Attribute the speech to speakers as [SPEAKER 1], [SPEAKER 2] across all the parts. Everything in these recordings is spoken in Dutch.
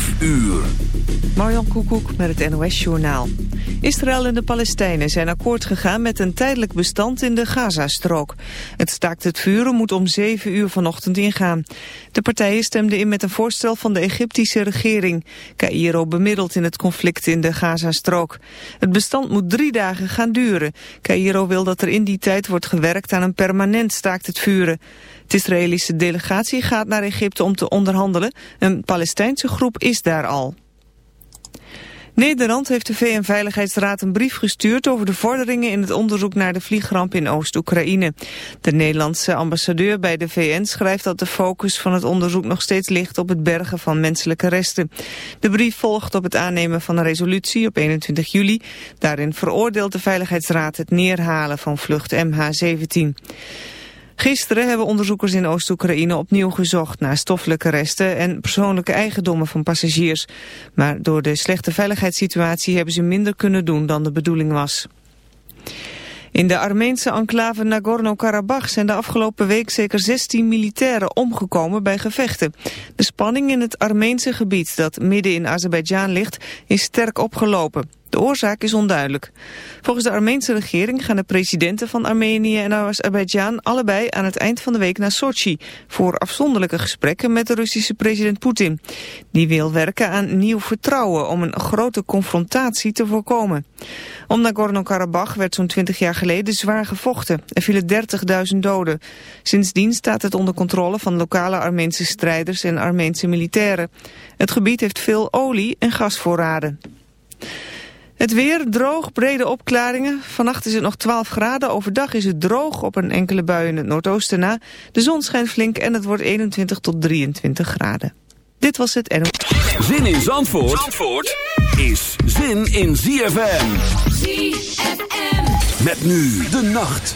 [SPEAKER 1] 5 uur.
[SPEAKER 2] Marjan Koekoek met het NOS-journaal. Israël en de Palestijnen zijn akkoord gegaan met een tijdelijk bestand in de Gazastrook. Het staakt het vuren moet om 7 uur vanochtend ingaan. De partijen stemden in met een voorstel van de Egyptische regering. Cairo bemiddelt in het conflict in de Gazastrook. Het bestand moet drie dagen gaan duren. Cairo wil dat er in die tijd wordt gewerkt aan een permanent staakt het vuren. De Israëlische delegatie gaat naar Egypte om te onderhandelen. Een Palestijnse groep is daar al. Nederland heeft de VN-veiligheidsraad een brief gestuurd over de vorderingen in het onderzoek naar de vliegramp in Oost-Oekraïne. De Nederlandse ambassadeur bij de VN schrijft dat de focus van het onderzoek nog steeds ligt op het bergen van menselijke resten. De brief volgt op het aannemen van een resolutie op 21 juli. Daarin veroordeelt de Veiligheidsraad het neerhalen van vlucht MH17. Gisteren hebben onderzoekers in Oost-Oekraïne opnieuw gezocht naar stoffelijke resten en persoonlijke eigendommen van passagiers. Maar door de slechte veiligheidssituatie hebben ze minder kunnen doen dan de bedoeling was. In de Armeense enclave Nagorno-Karabakh zijn de afgelopen week zeker 16 militairen omgekomen bij gevechten. De spanning in het Armeense gebied dat midden in Azerbeidzjan ligt is sterk opgelopen. De oorzaak is onduidelijk. Volgens de Armeense regering gaan de presidenten van Armenië en Azerbeidzjan allebei aan het eind van de week naar Sochi voor afzonderlijke gesprekken met de Russische president Poetin. Die wil werken aan nieuw vertrouwen om een grote confrontatie te voorkomen. Om Nagorno-Karabakh werd zo'n 20 jaar geleden zwaar gevochten. Er vielen 30.000 doden. Sindsdien staat het onder controle van lokale Armeense strijders en Armeense militairen. Het gebied heeft veel olie- en gasvoorraden. Het weer, droog, brede opklaringen. Vannacht is het nog 12 graden. Overdag is het droog op een enkele bui in het noordoosten na. De zon schijnt flink en het wordt 21 tot 23 graden. Dit was het en...
[SPEAKER 1] Zin in Zandvoort, Zandvoort is zin in ZFM. ZFM. Met nu de nacht.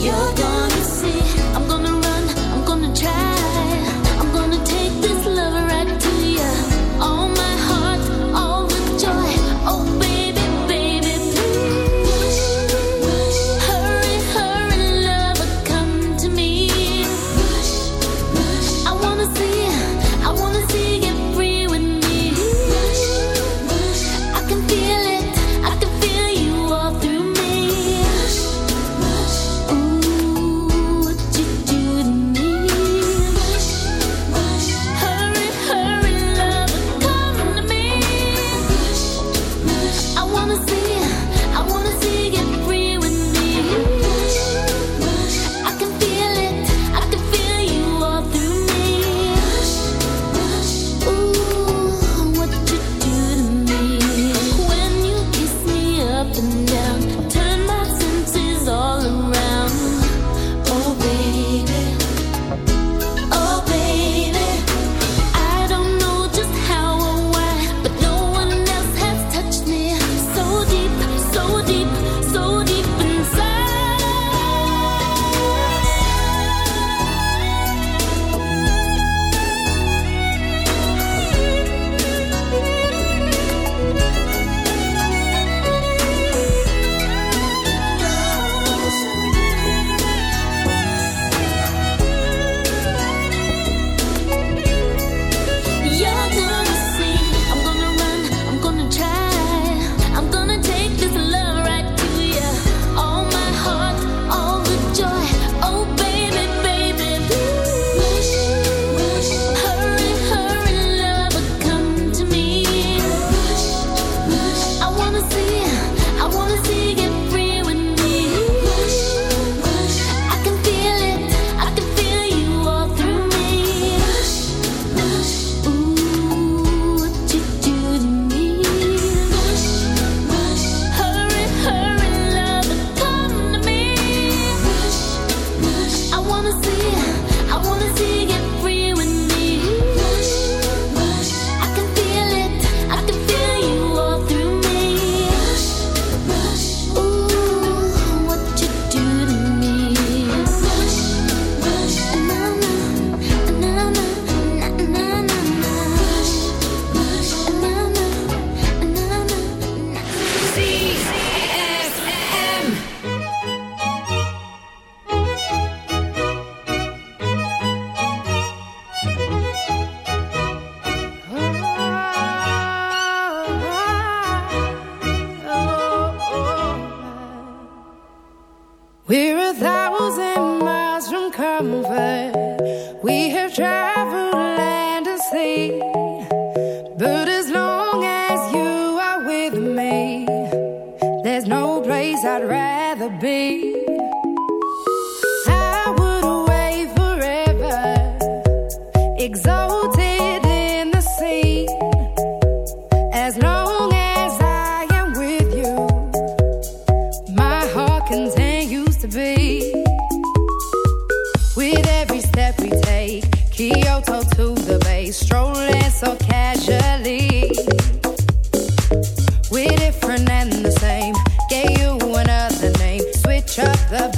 [SPEAKER 3] you're gone. the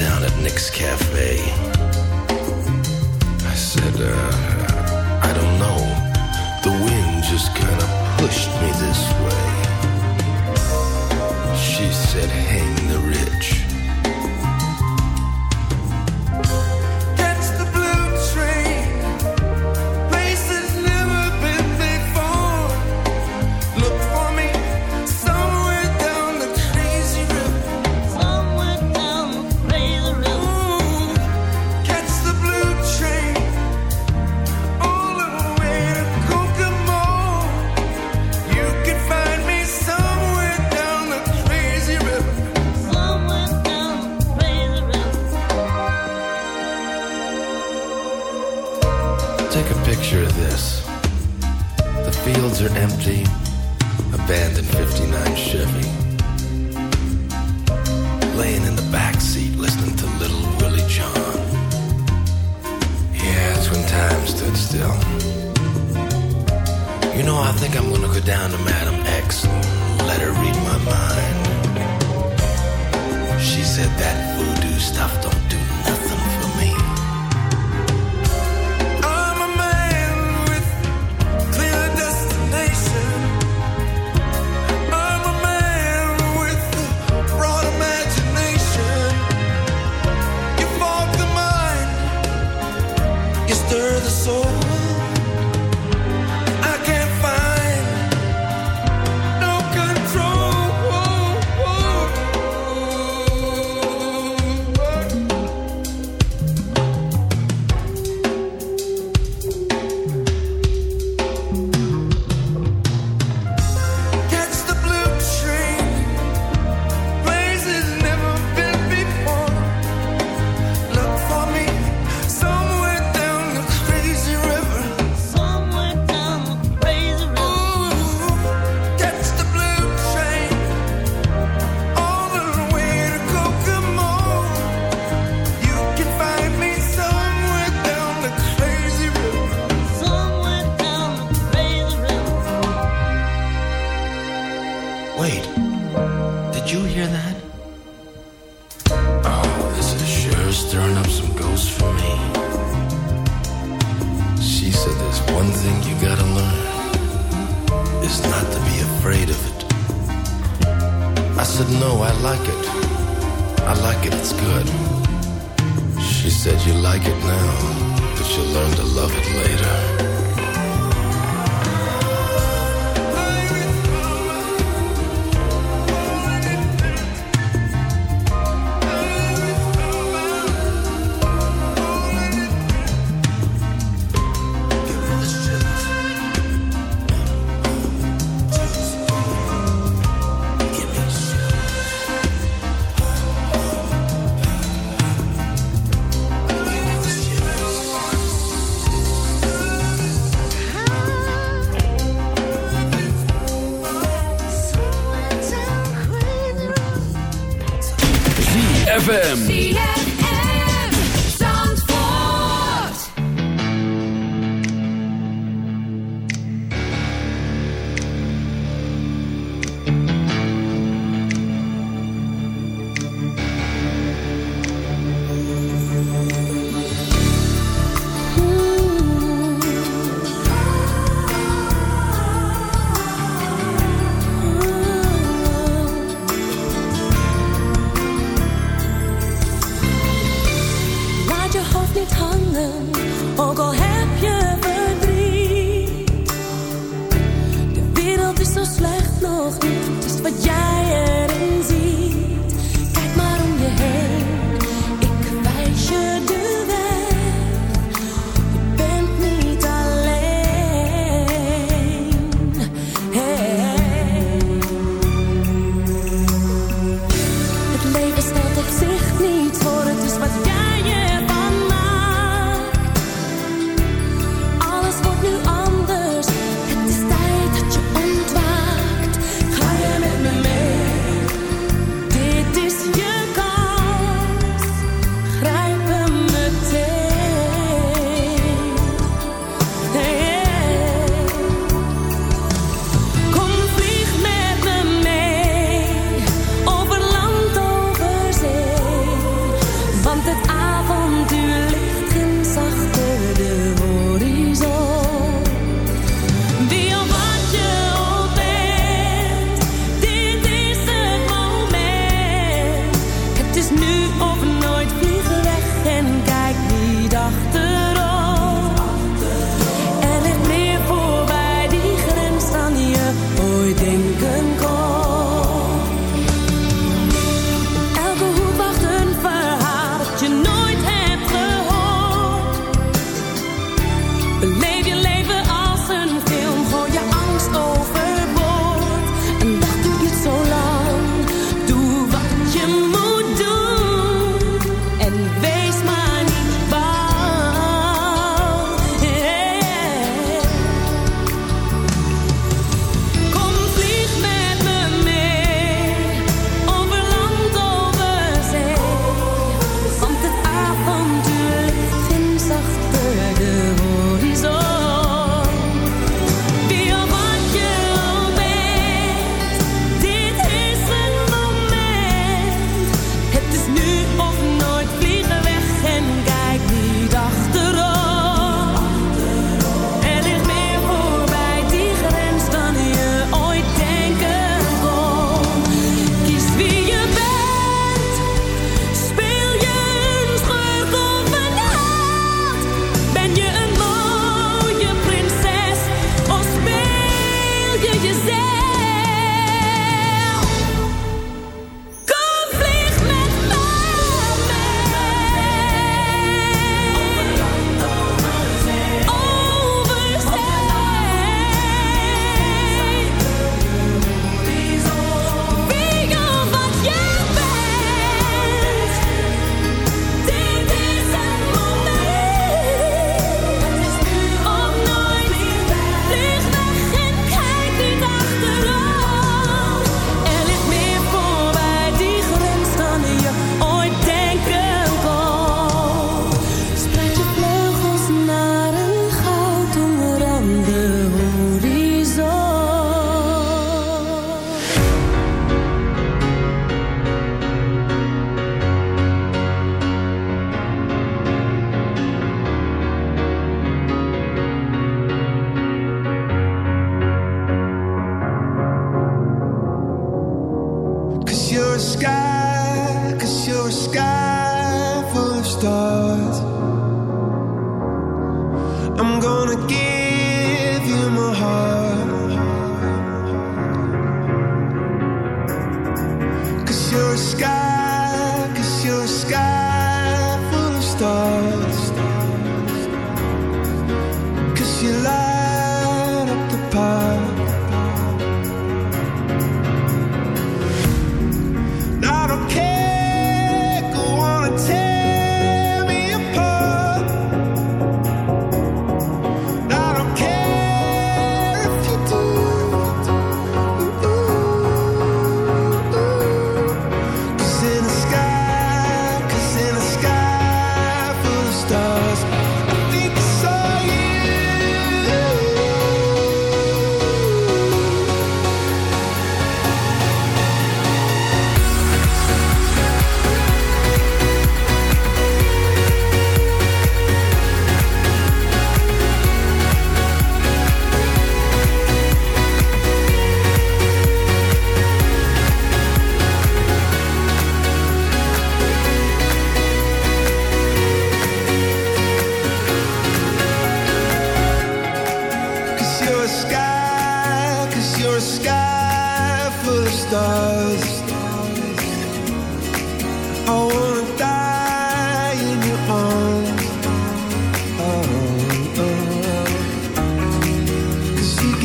[SPEAKER 1] down at Nick's Cafe. I said, uh,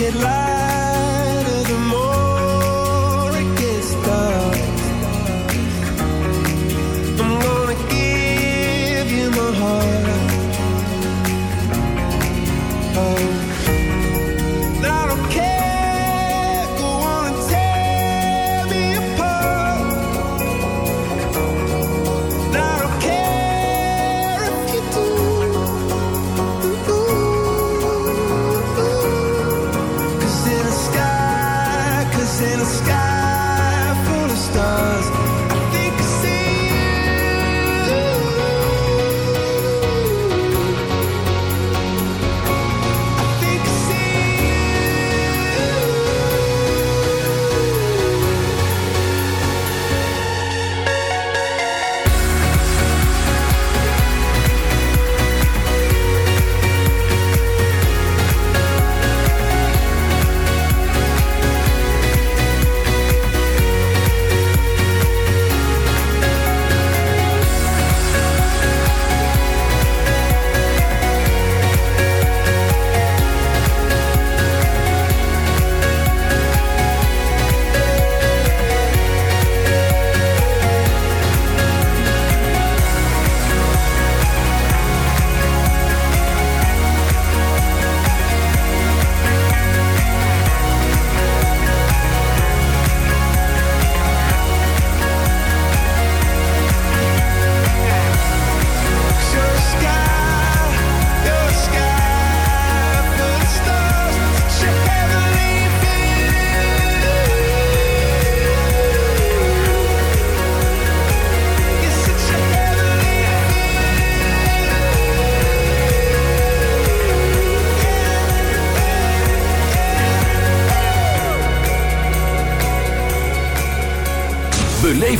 [SPEAKER 1] it
[SPEAKER 3] light.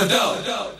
[SPEAKER 1] adult. adult.